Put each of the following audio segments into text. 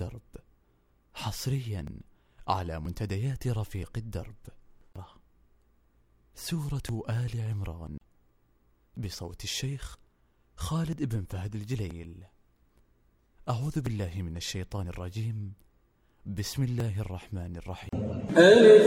الدرب. حصريا على منتديات رفيق الدرب. سورة آل عمران. بصوت الشيخ خالد بن فهد الجليل. أعوذ بالله من الشيطان الرجيم. بسم الله الرحمن الرحيم. ألف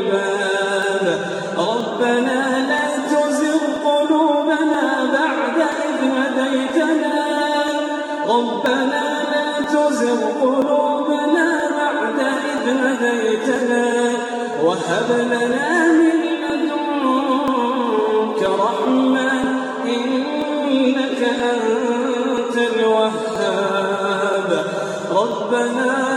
هديتنا وهب لنا من لدنك رحمة إنك أنت الوهاب. ربنا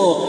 Oh.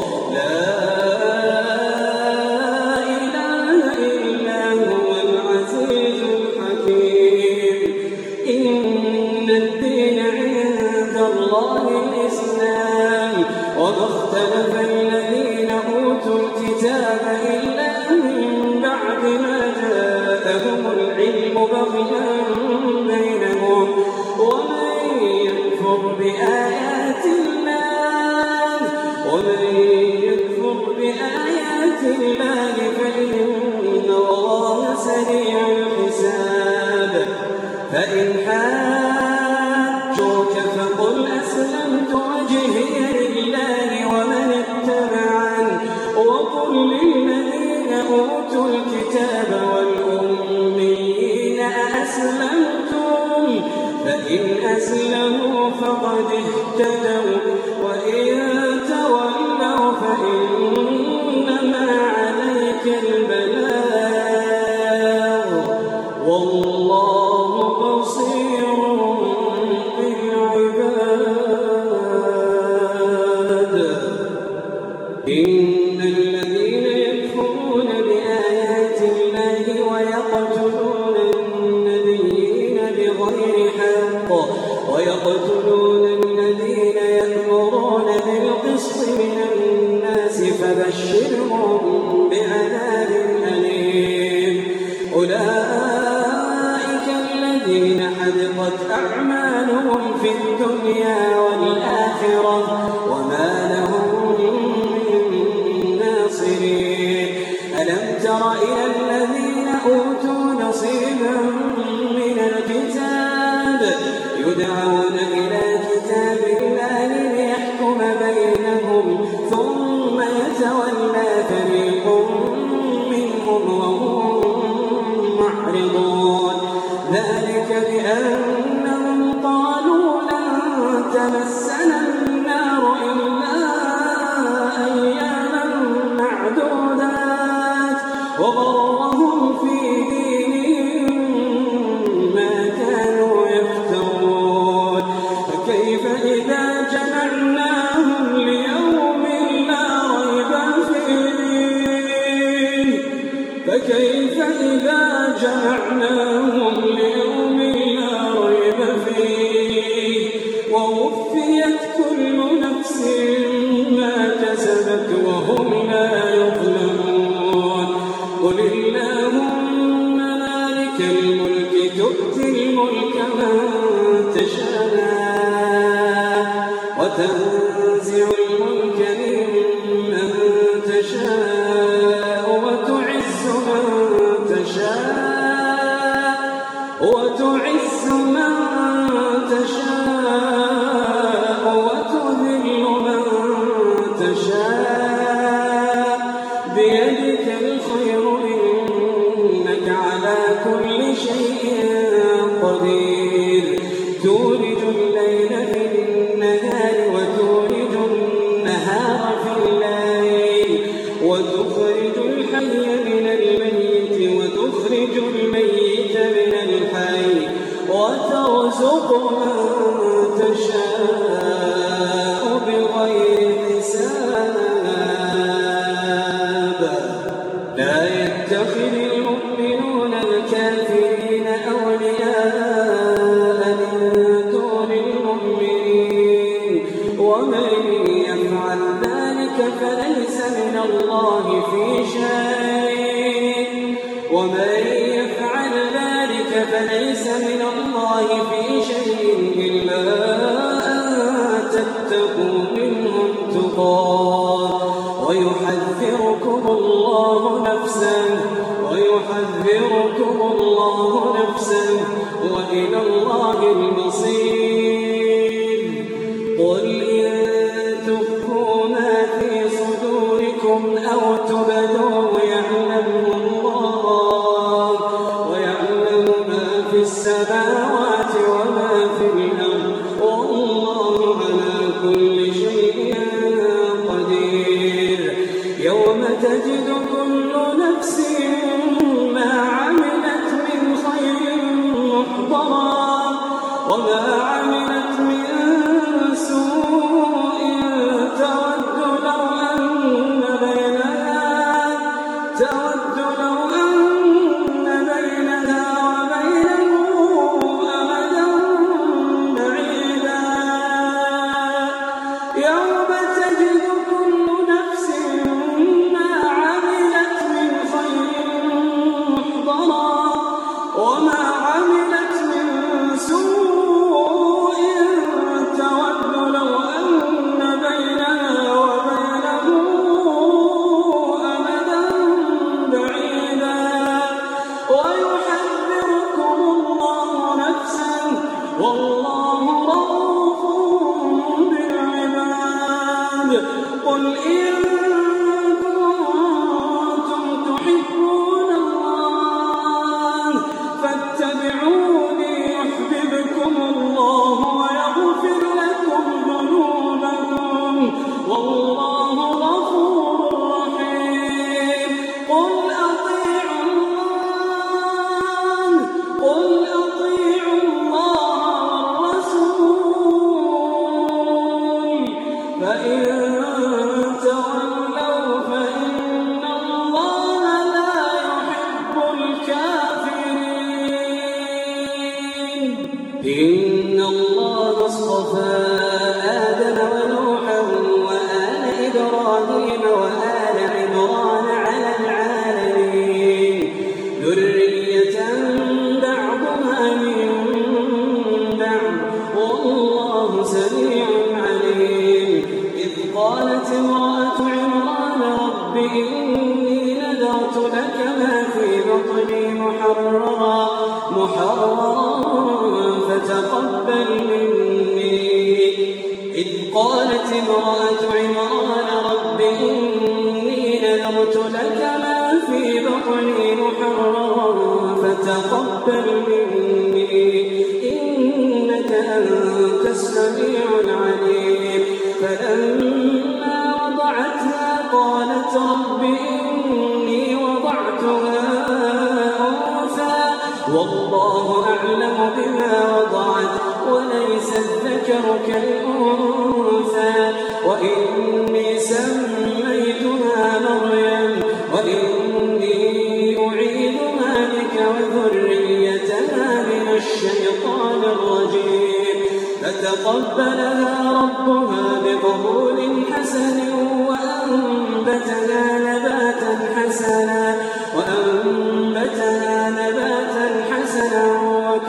فكيف إذا جمعناهم لأجل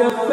كفر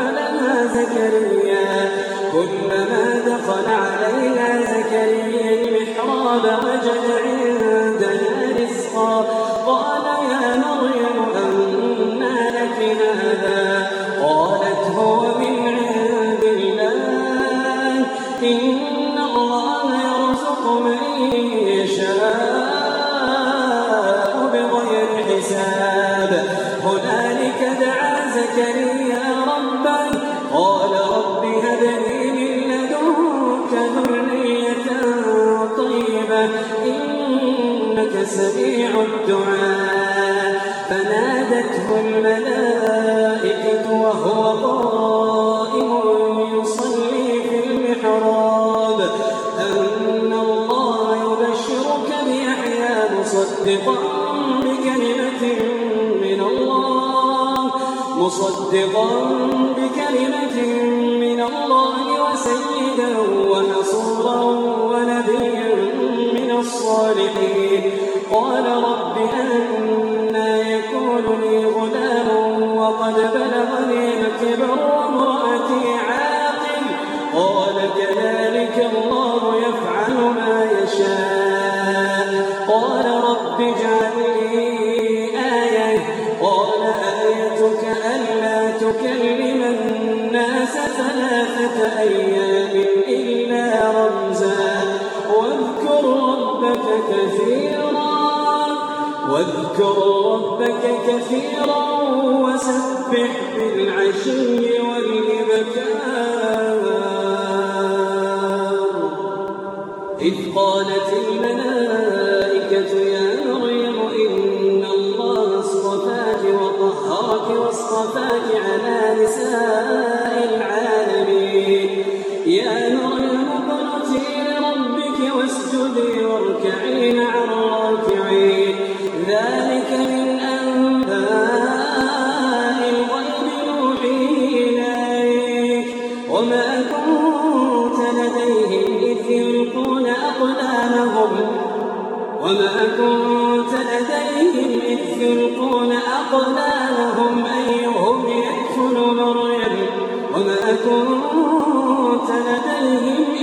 وما كنت لديهم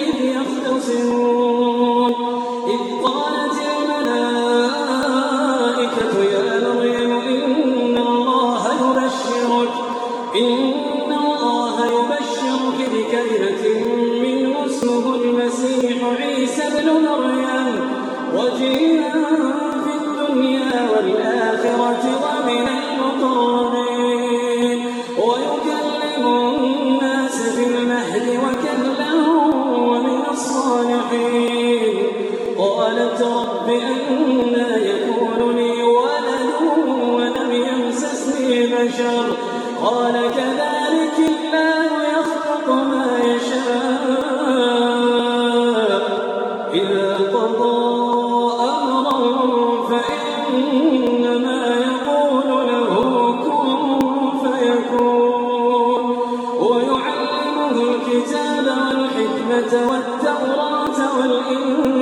قال كذلك الله يخلق ما يشاء. إذا قضى أمرا فإنما يقول له كن فيكون. ويعلمه الكتاب والحكمة والتوراة والإنسان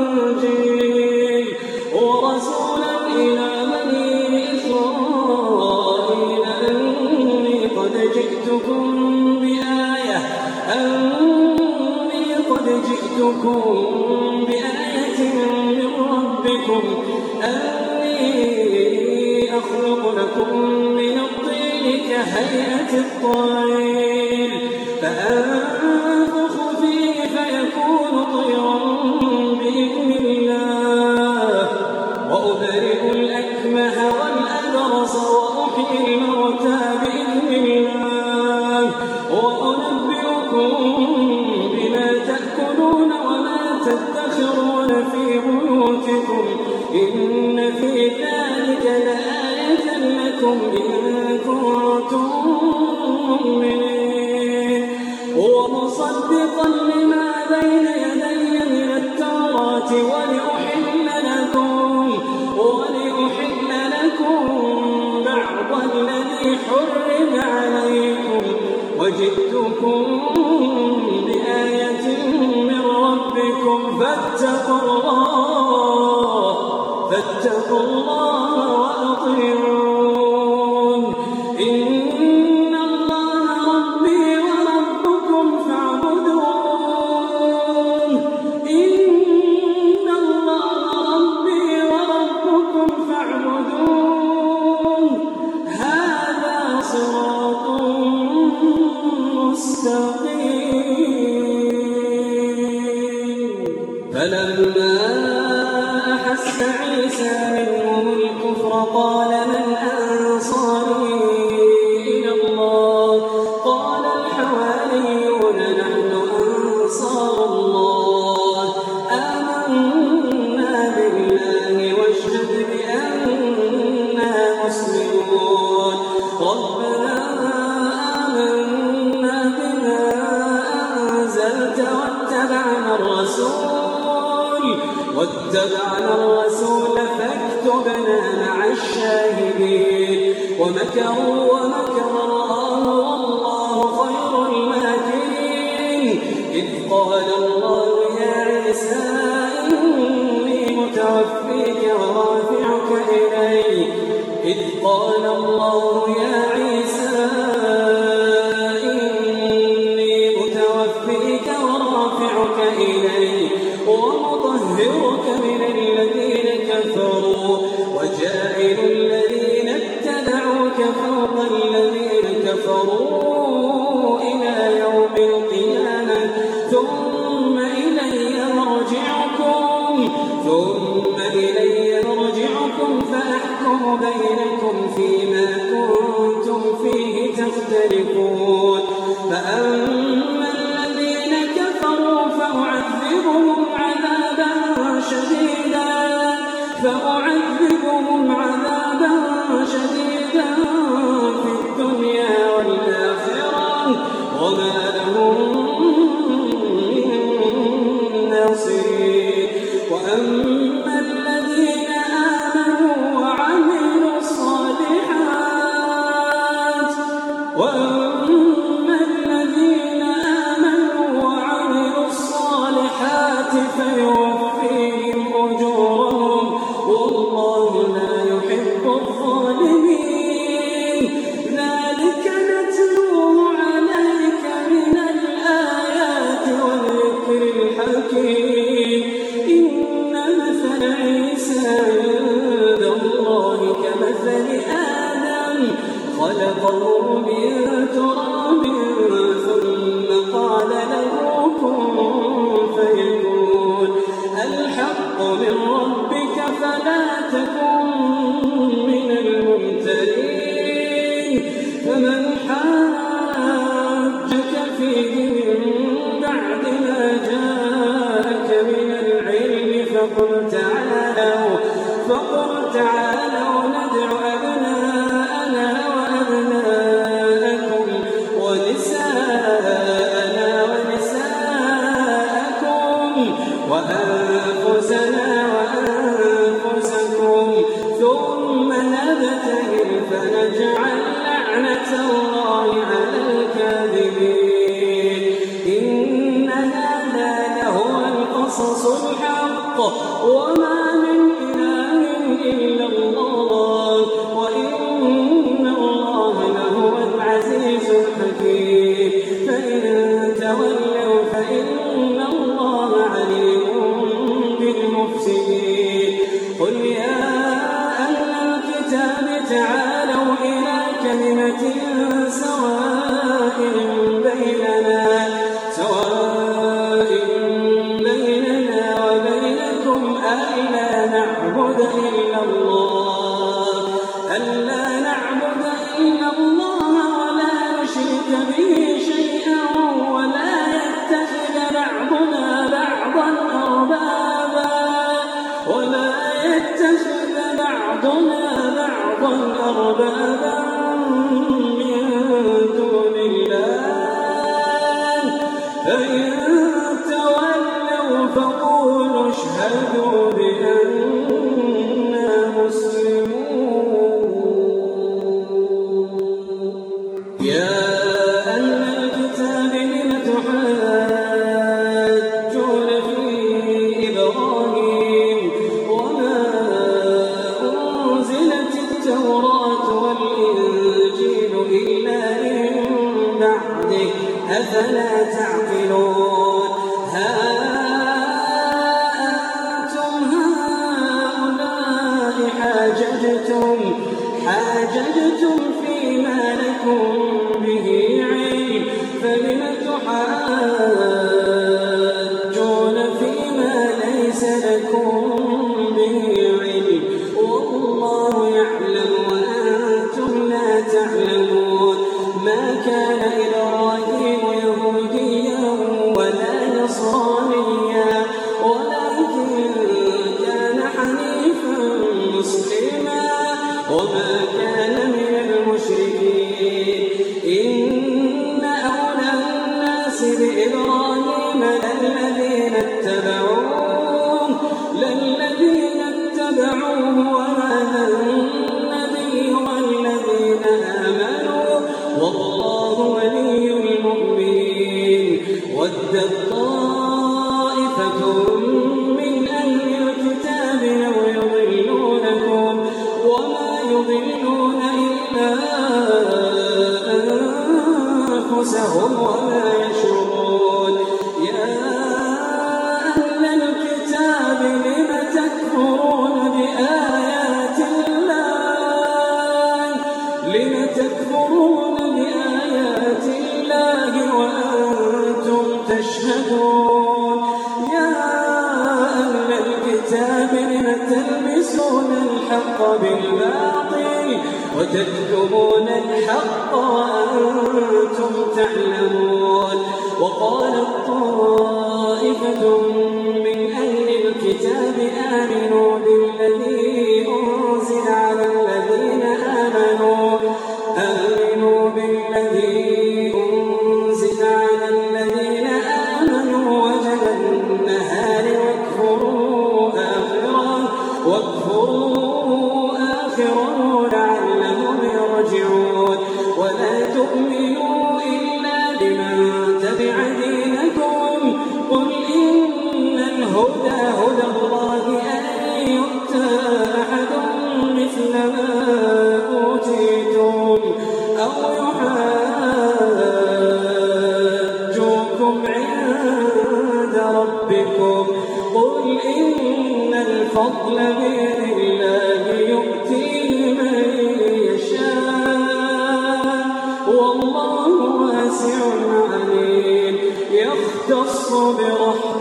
خلقه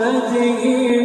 برحمته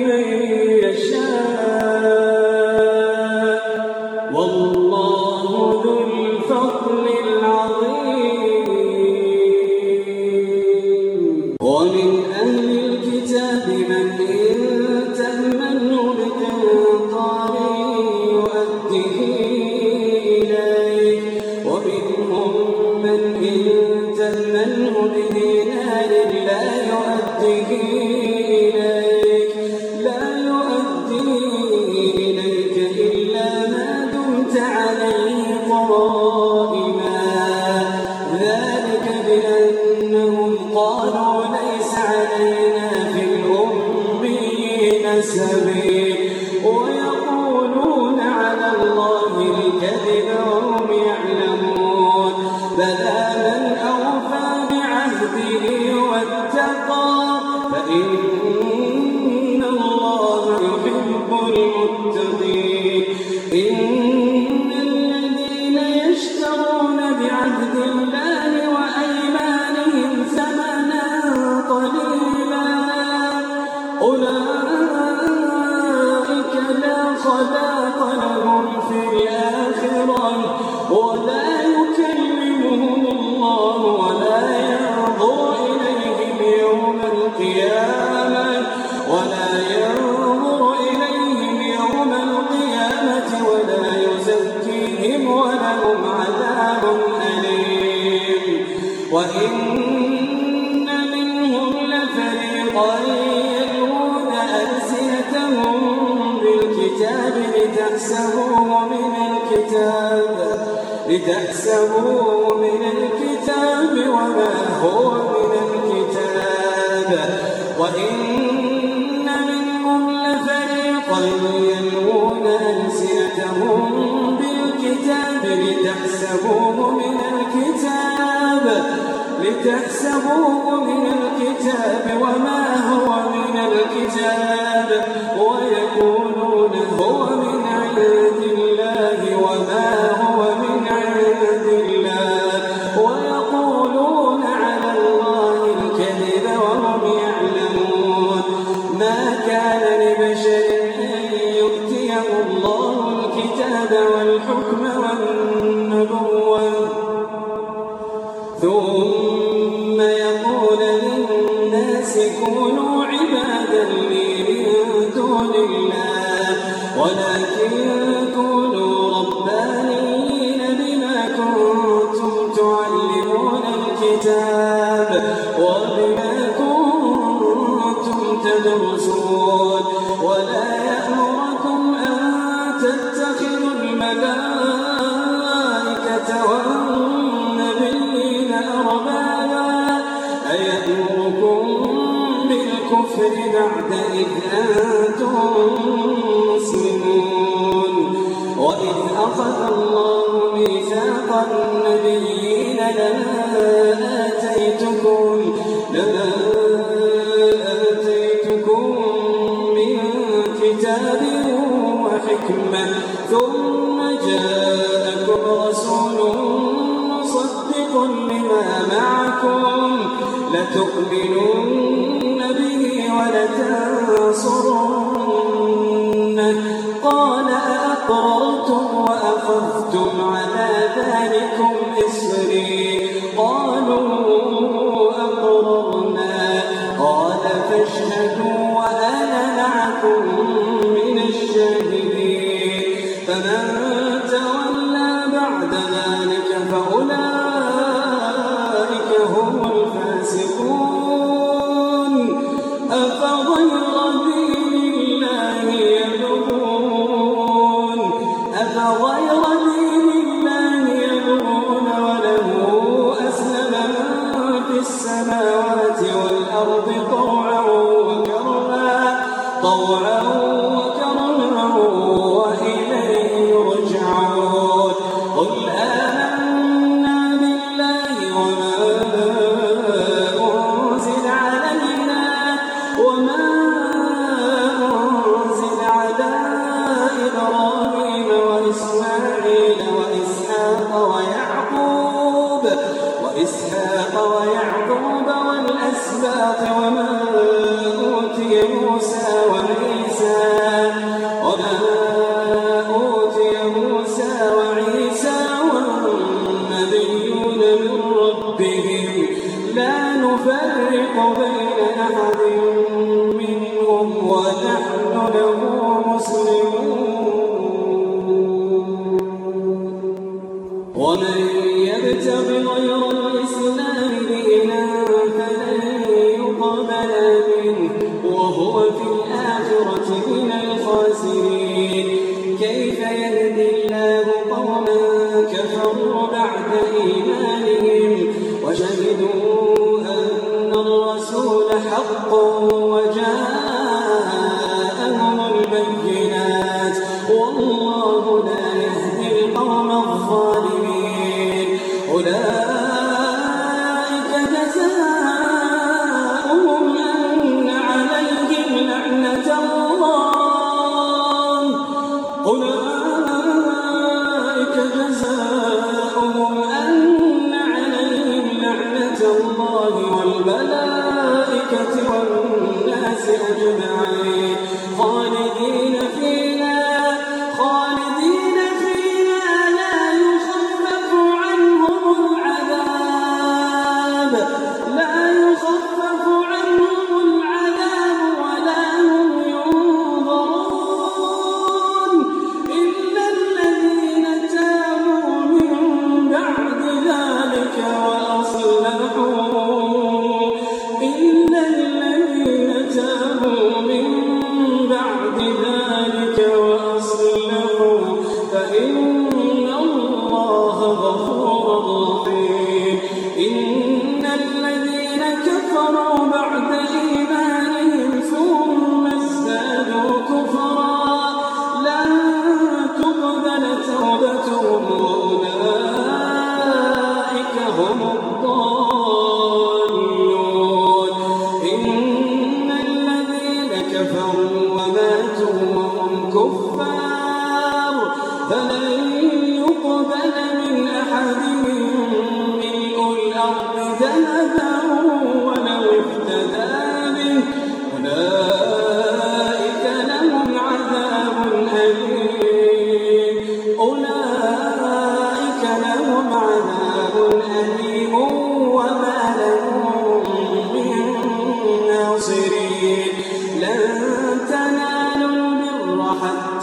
والحكم والنبوة. ثم يقول للناس كونوا عبادا لي من دون الله. ولكن وإذ أخذ الله ميثاق النبيين لما آتيتكم لما آتيتكم من كتاب وحكمة ثم جاءكم رسول مصدق معكم. لتؤمنون به ولتنصرون خذتم على ذلكم قالوا أقررنا. قال فاشهدوا لا نفرق بين أحد منهم ونحن له وقوم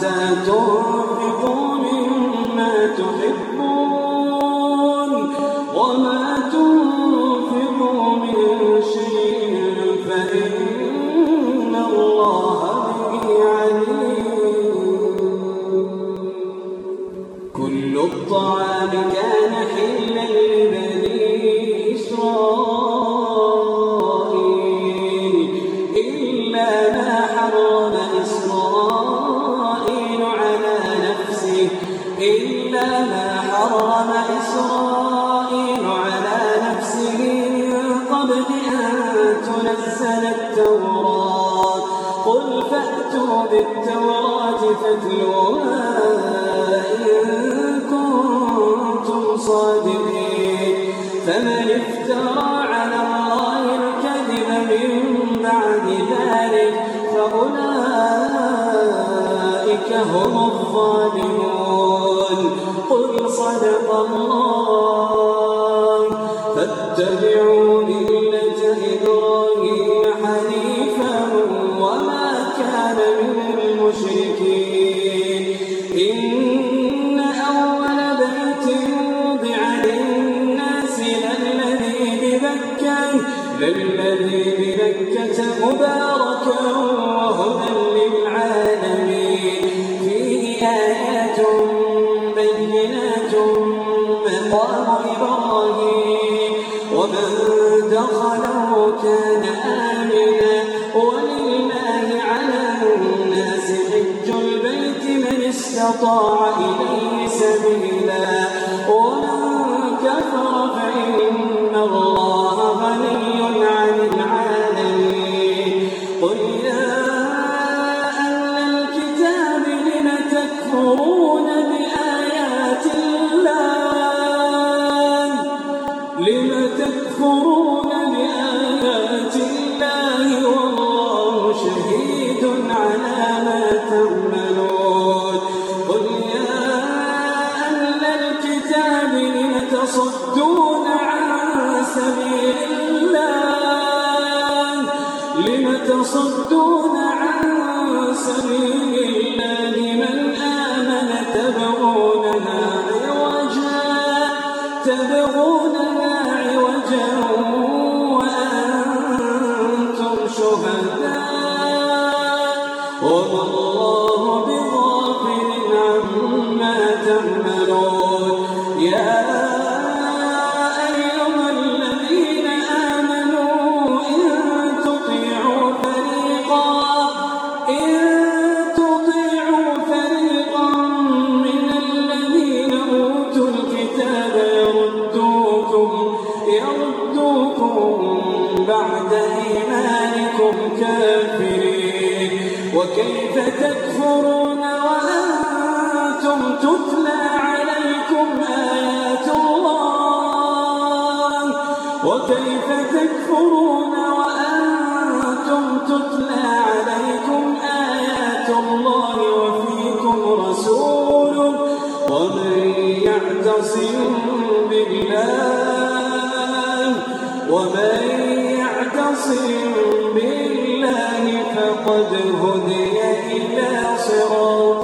حتى تنفقوا مما تحبون وما تنفقون 真的无 كيف تكفرون وأنتم تتلى عليكم آيات الله وفيكم رسوله ومن يعتصم بالله ومن يعتصم بالله فقد هدي إلى صراط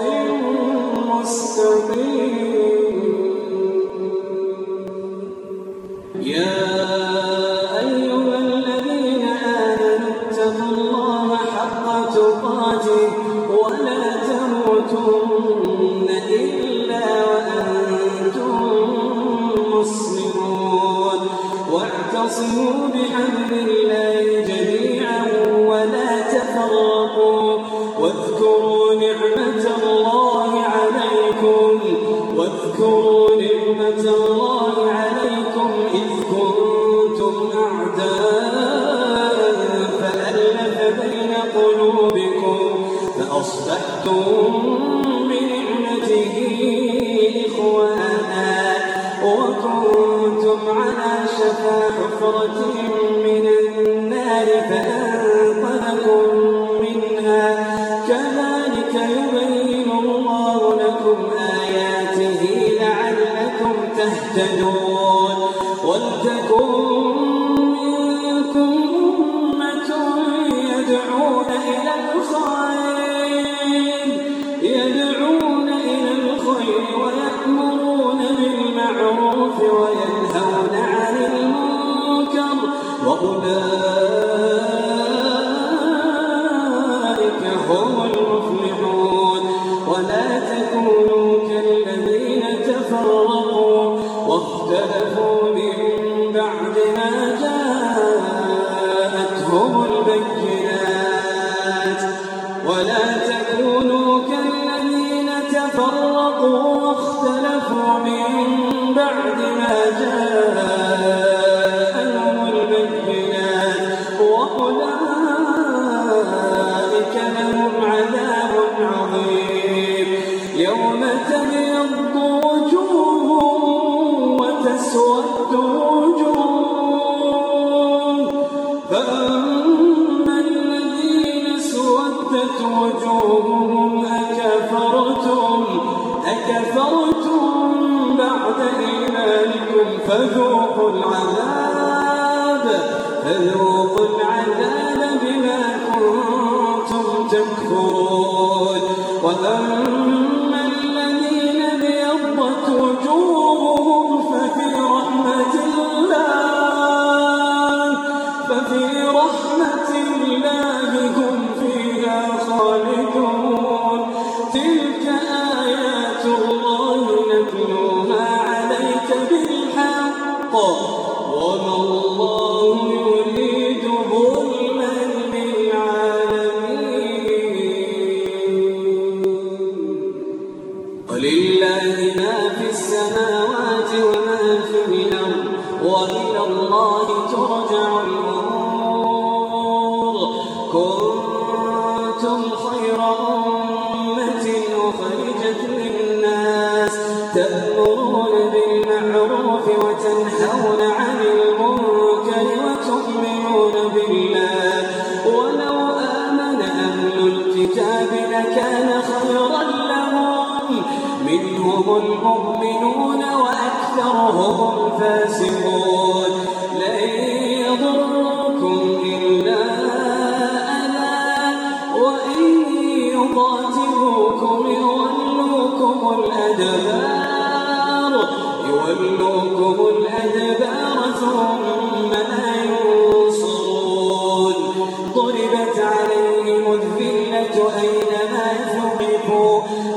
أولئك هم المفلحون. ولا تكونوا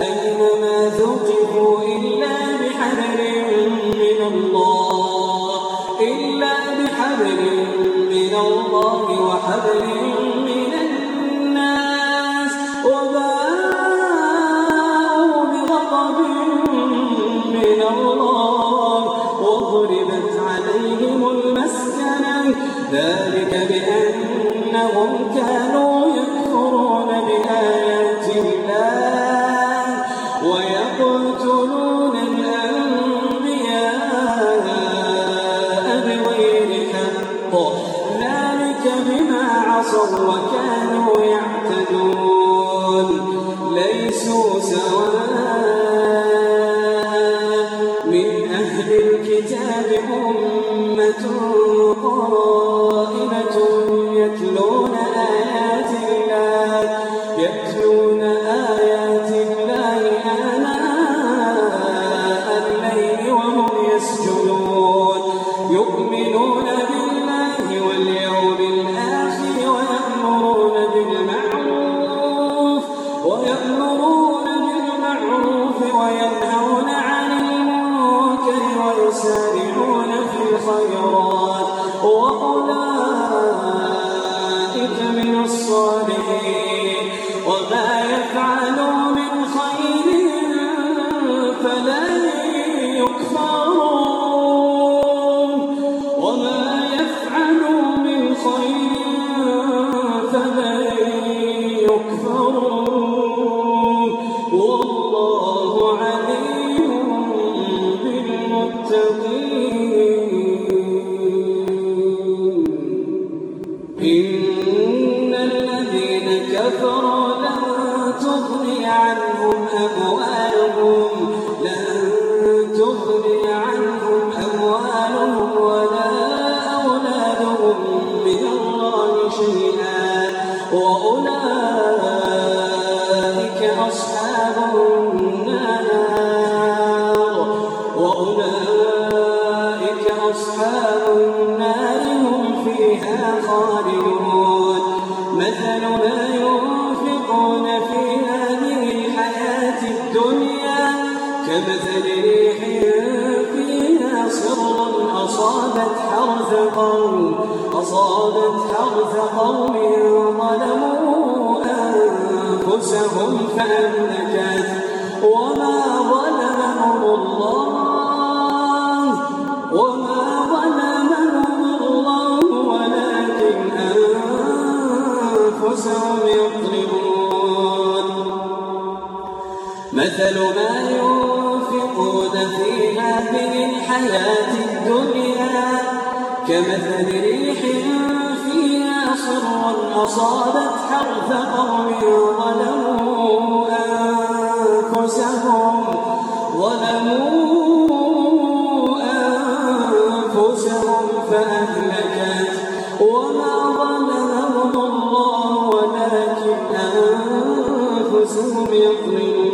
أينما إلا بحبل من الله إلا بحبل من الله وحبل من الناس وباءوا بغضب من الله وضربت عليهم المسكنة ذلك بأنهم كانوا وكان قوم أصابت حرث قوم ظلموا أنفسهم فأهلكت. وما ظلمهم الله وما ظلمهم الله ولكن أنفسهم يظلمون. مثل ما ينفقون في هذه الحياة الدنيا كمثل ريح فيها صر أصابت حرث قوم ظلموا أنفسهم ظلموا أنفسهم فأهلكت. وما ظلمهم الله ولكن أنفسهم يظلمون.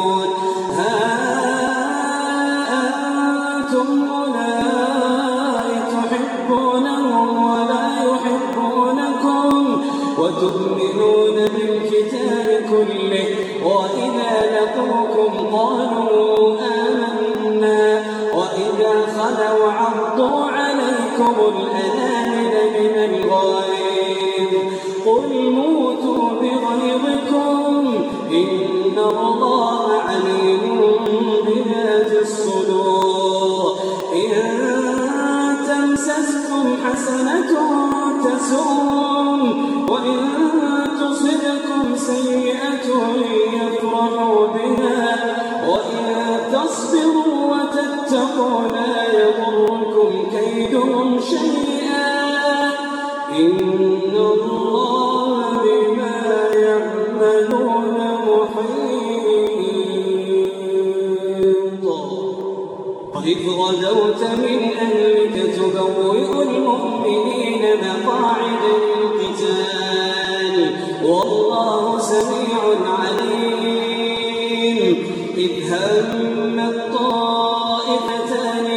إذ هم الطائفتان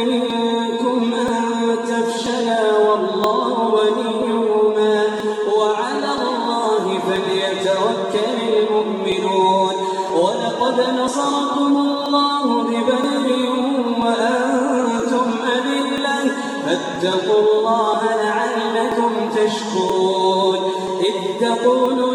منكم أن تفشلا والله وليهما وعلى الله فليتوكل المؤمنون. ولقد نصركم الله وأنتم أذلة. فاتقوا الله لعلكم تشكرون. إذ تقول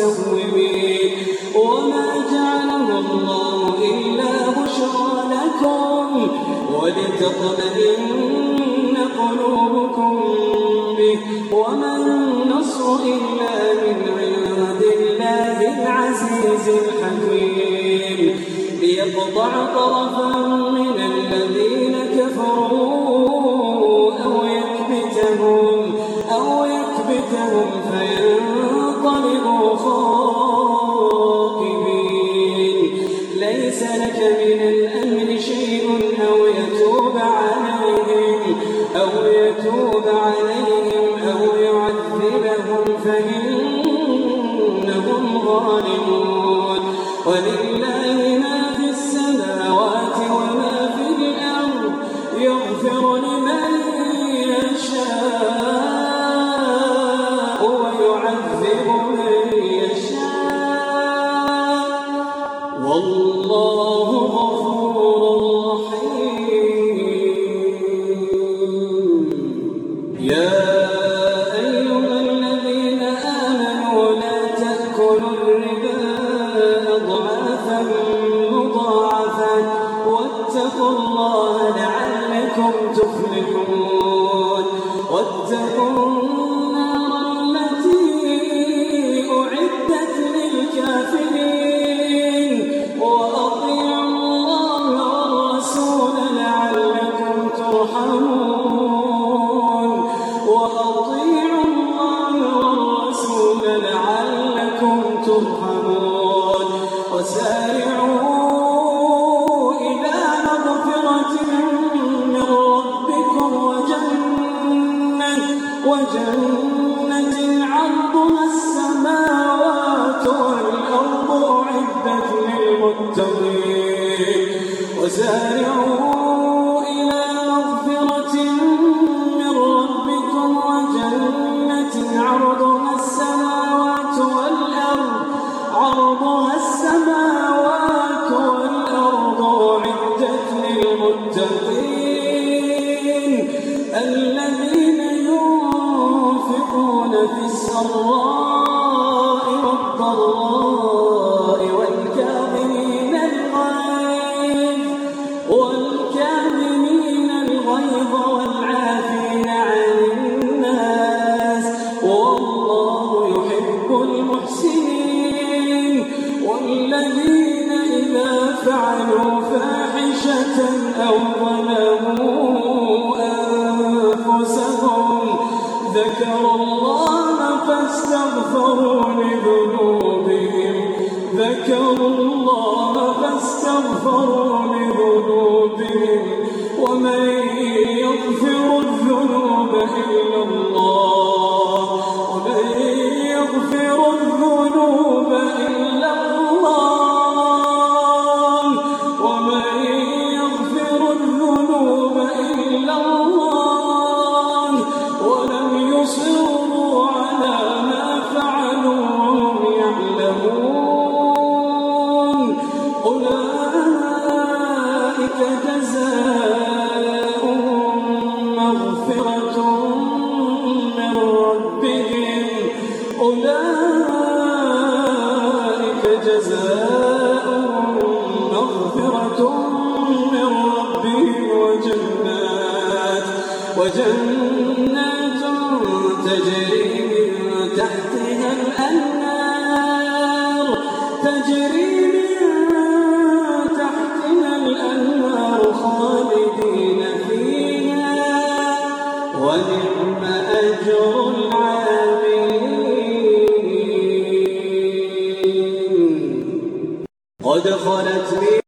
الملائكة من ربه وجنات وجنات تجري من تحتها الأنهار تجري من تحتها الأنهار خالدين فيها ونعم أجر العاملين. قد خلت من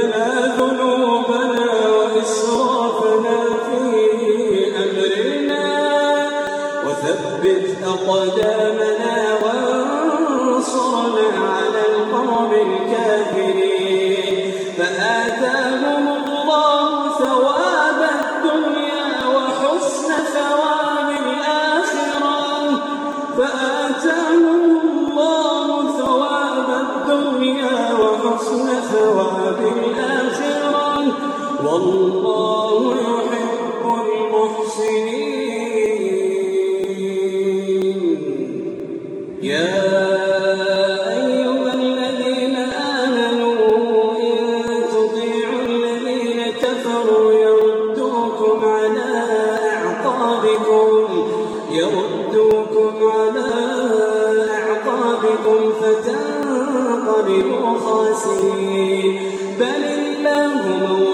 بل الله موعد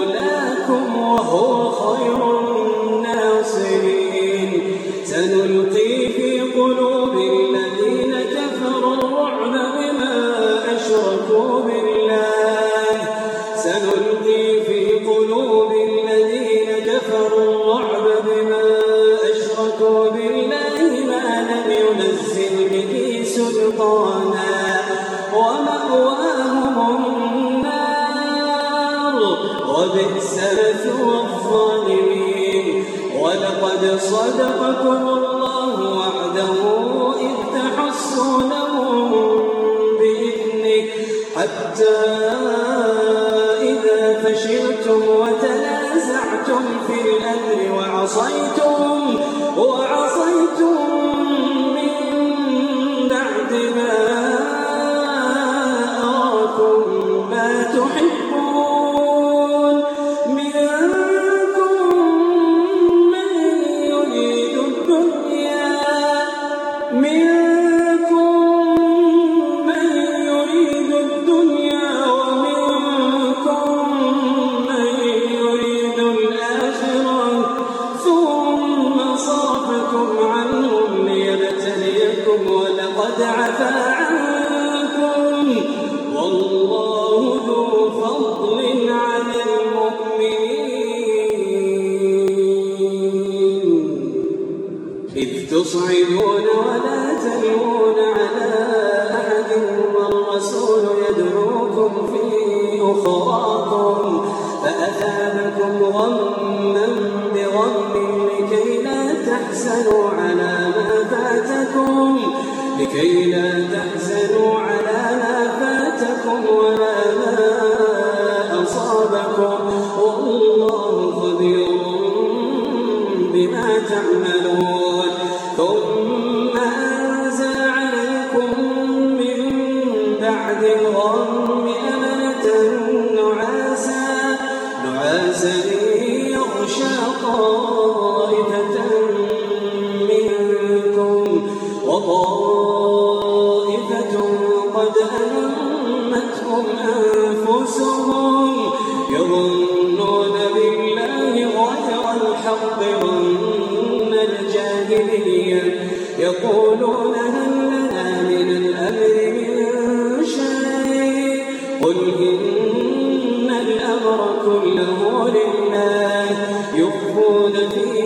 وأطعم الجاهلية يقولون هل لنا من الأمر من شيء قل إن الأمر كله لله يخفون فيه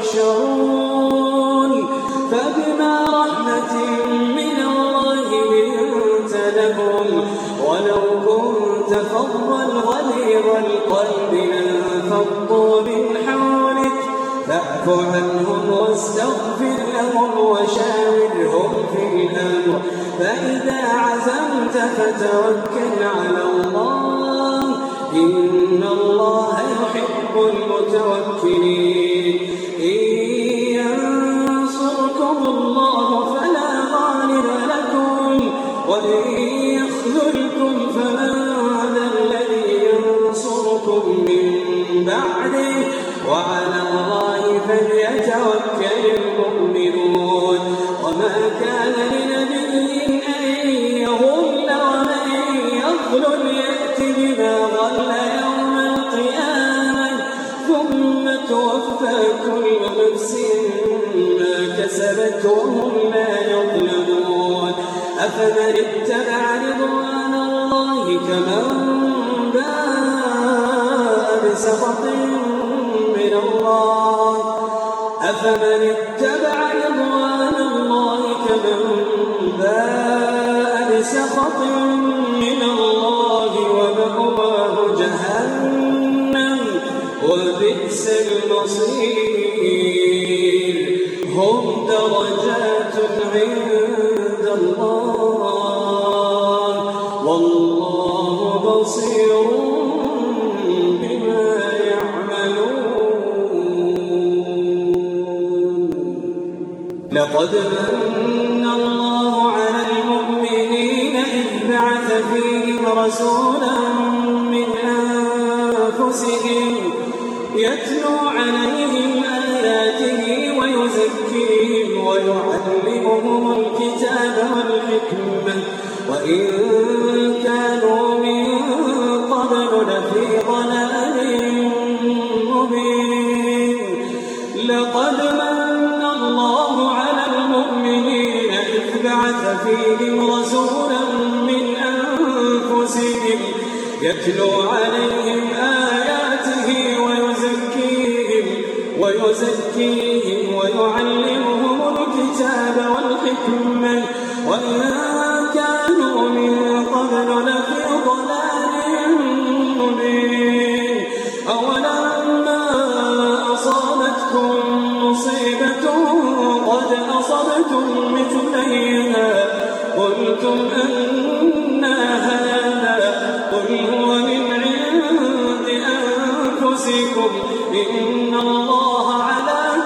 تحشرون فبما رحمة من الله لنت لهم ولو كنت فظا غليظ القلب لانفضوا من حولك فاعف عنهم واستغفر لهم وشاورهم في الأمر. فإذا عزمت فتوكل على الله إن الله يحب المتوكلين. قد يخذلكم فلا فمن اتبع ويزكيهم ويعلمهم الكتاب والحكمة. وإذا كانوا من قبل لفي ضلال مبين. أولما أصابتكم مصيبة قد أصبتم مثليها. قلتم أنا هذا قل هو من عند أنفسكم. إن الله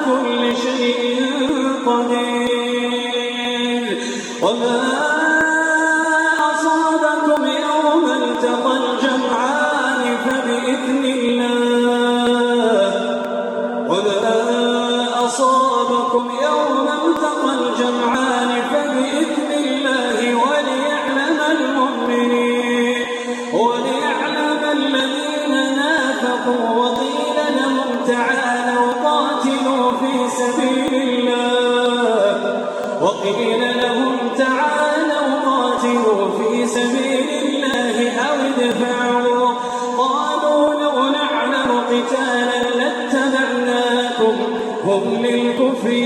كل شيء قدير. وما أصابكم يوم التقى الجمعان فبإذن الله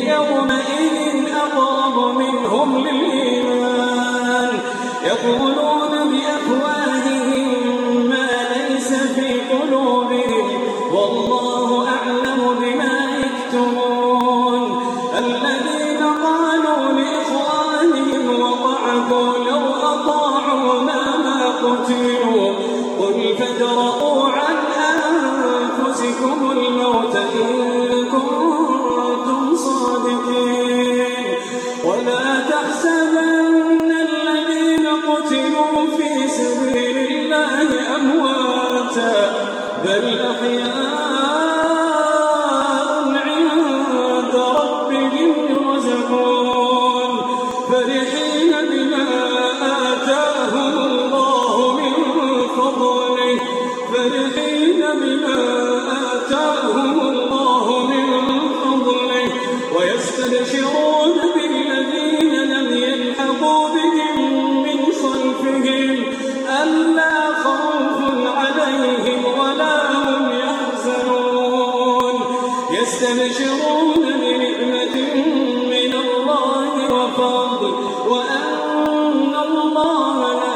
يومئذ أقرب منهم للإيمان. يقول يقرؤون وأن الله لا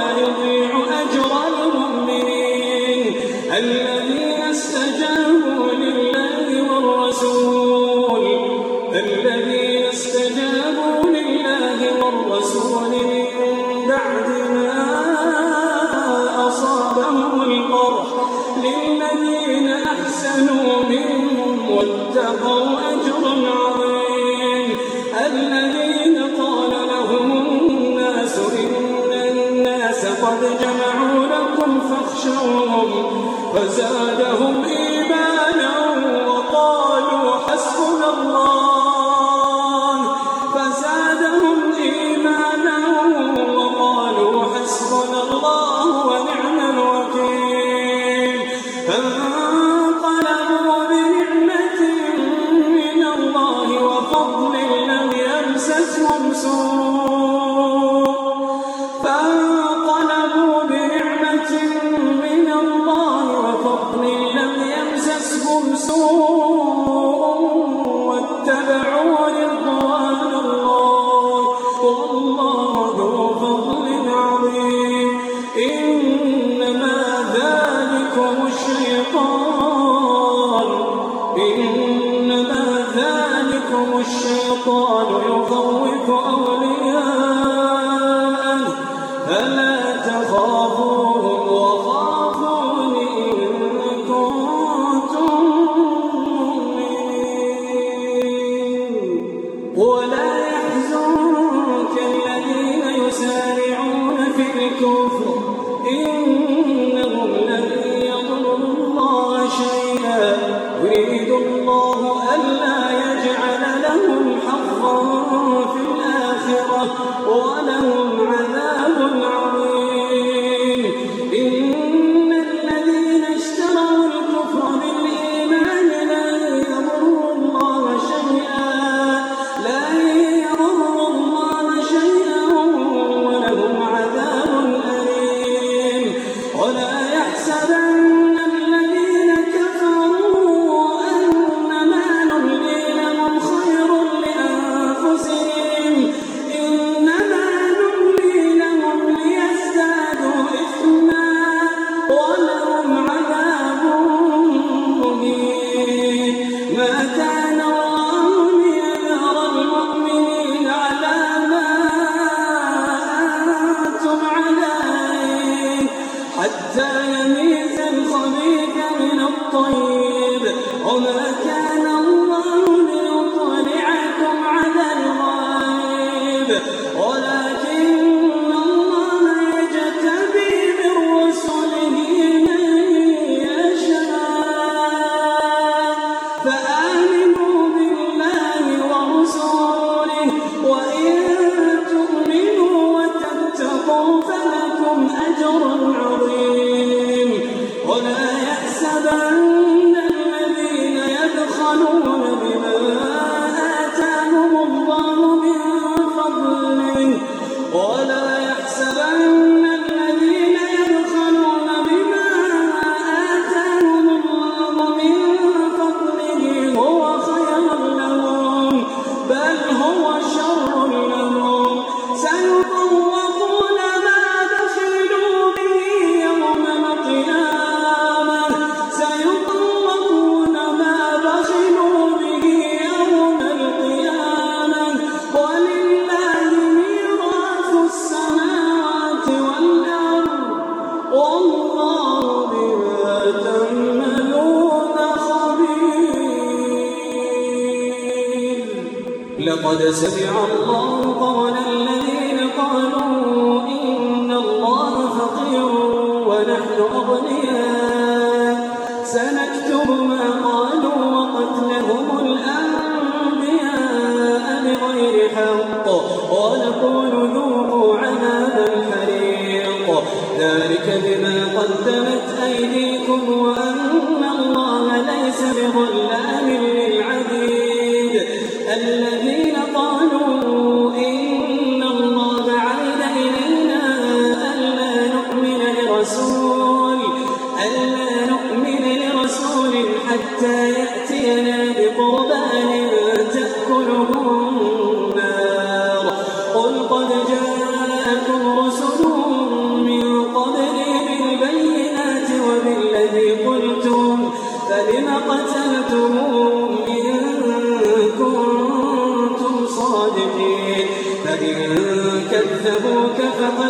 فزادهم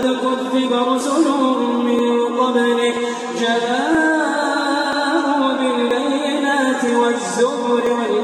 وقد كذب رسل من قبله جاءوا بالبينات والزبر والإنسان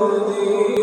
قلبي